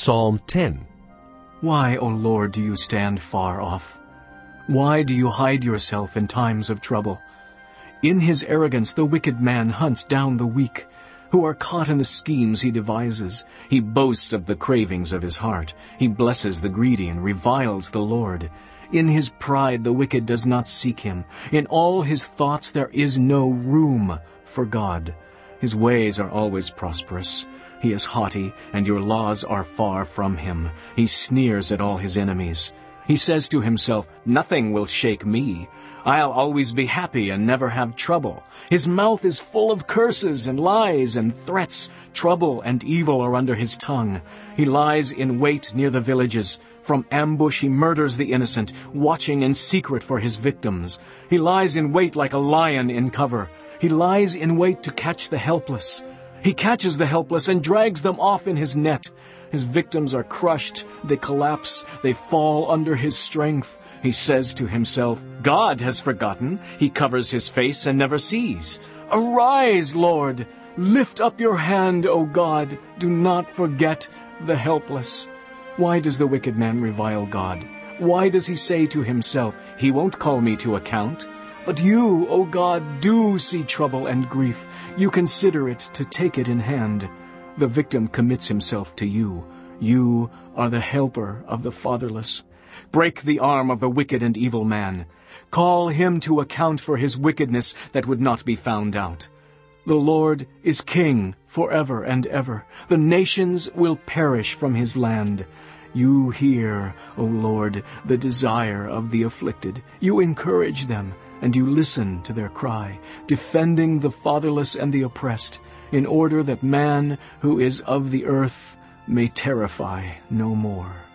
Psalm 10 Why, O Lord, do you stand far off? Why do you hide yourself in times of trouble? In his arrogance the wicked man hunts down the weak, who are caught in the schemes he devises. He boasts of the cravings of his heart. He blesses the greedy and reviles the Lord. In his pride the wicked does not seek him. In all his thoughts there is no room for God. His ways are always prosperous. He is haughty, and your laws are far from him. He sneers at all his enemies. He says to himself, Nothing will shake me. I'll always be happy and never have trouble. His mouth is full of curses and lies and threats. Trouble and evil are under his tongue. He lies in wait near the villages. From ambush he murders the innocent, watching in secret for his victims. He lies in wait like a lion in cover. He lies in wait to catch the helpless. He catches the helpless and drags them off in his net. His victims are crushed, they collapse, they fall under his strength. He says to himself, God has forgotten. He covers his face and never sees. Arise, Lord! Lift up your hand, O God! Do not forget the helpless. Why does the wicked man revile God? Why does he say to himself, He won't call me to account? But you, O God, do see trouble and grief. You consider it to take it in hand. The victim commits himself to you. You are the helper of the fatherless. Break the arm of the wicked and evil man. Call him to account for his wickedness that would not be found out. The Lord is king forever and ever. The nations will perish from his land. You hear, O Lord, the desire of the afflicted. You encourage them and you listen to their cry, defending the fatherless and the oppressed, in order that man who is of the earth may terrify no more.